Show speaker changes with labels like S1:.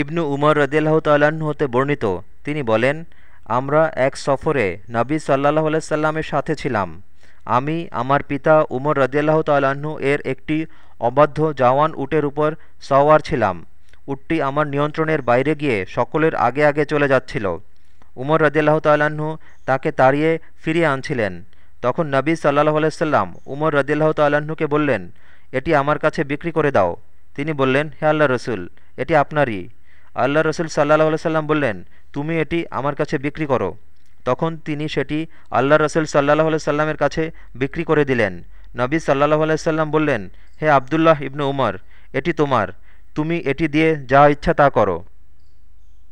S1: ইবনু উমর রদিয়াল্লাহ তাল্লাহ্ন হতে বর্ণিত। তিনি বলেন, আমরা এক সফরে নবী সাল্লাহ আলাইসাল্লামের সাথে ছিলাম। আমি, আমার পিতা উমর রদিয়াল্লাহ তাল্লাহ্ন এর একটি অবাধ্য জাওয়ান উটের উপর সওয়ার ছিলাম। উটটি আমার নিয়ন্ত্রণের বাইরে গিয়ে সকলের আগে আগে চলে যাচ্ছিল। উমর রদিয়াল্লাহ তাল্লাহ্ন তাকে তাড়িয়ে ফিরিয়ে আনছিলেন। তখন নবী সাল্লাহ আলাইসাল্লাম উমর রদিয়াল্লাহ তাল্লাহ্নকে বললেন, এটি আমার কাছে বিক্রি করে দাও। তিনি বললেন, হে আল্লাহ রসুল, এটি আপনারই। আল্লাহ রসুল সাল্লাহ সাল্লাম বললেন, তুমি এটি আমার কাছে বিক্রি করো। তখন তিনি সেটি আল্লাহ রসুল সাল্লাহ সাল্লামের কাছে বিক্রি করে দিলেন। নবী সাল্লাহ আলাইসাল্লাম বললেন, হে আবদুল্লাহ ইবনু উমর, এটি তোমার। তুমি এটি দিয়ে যা ইচ্ছা তা করো।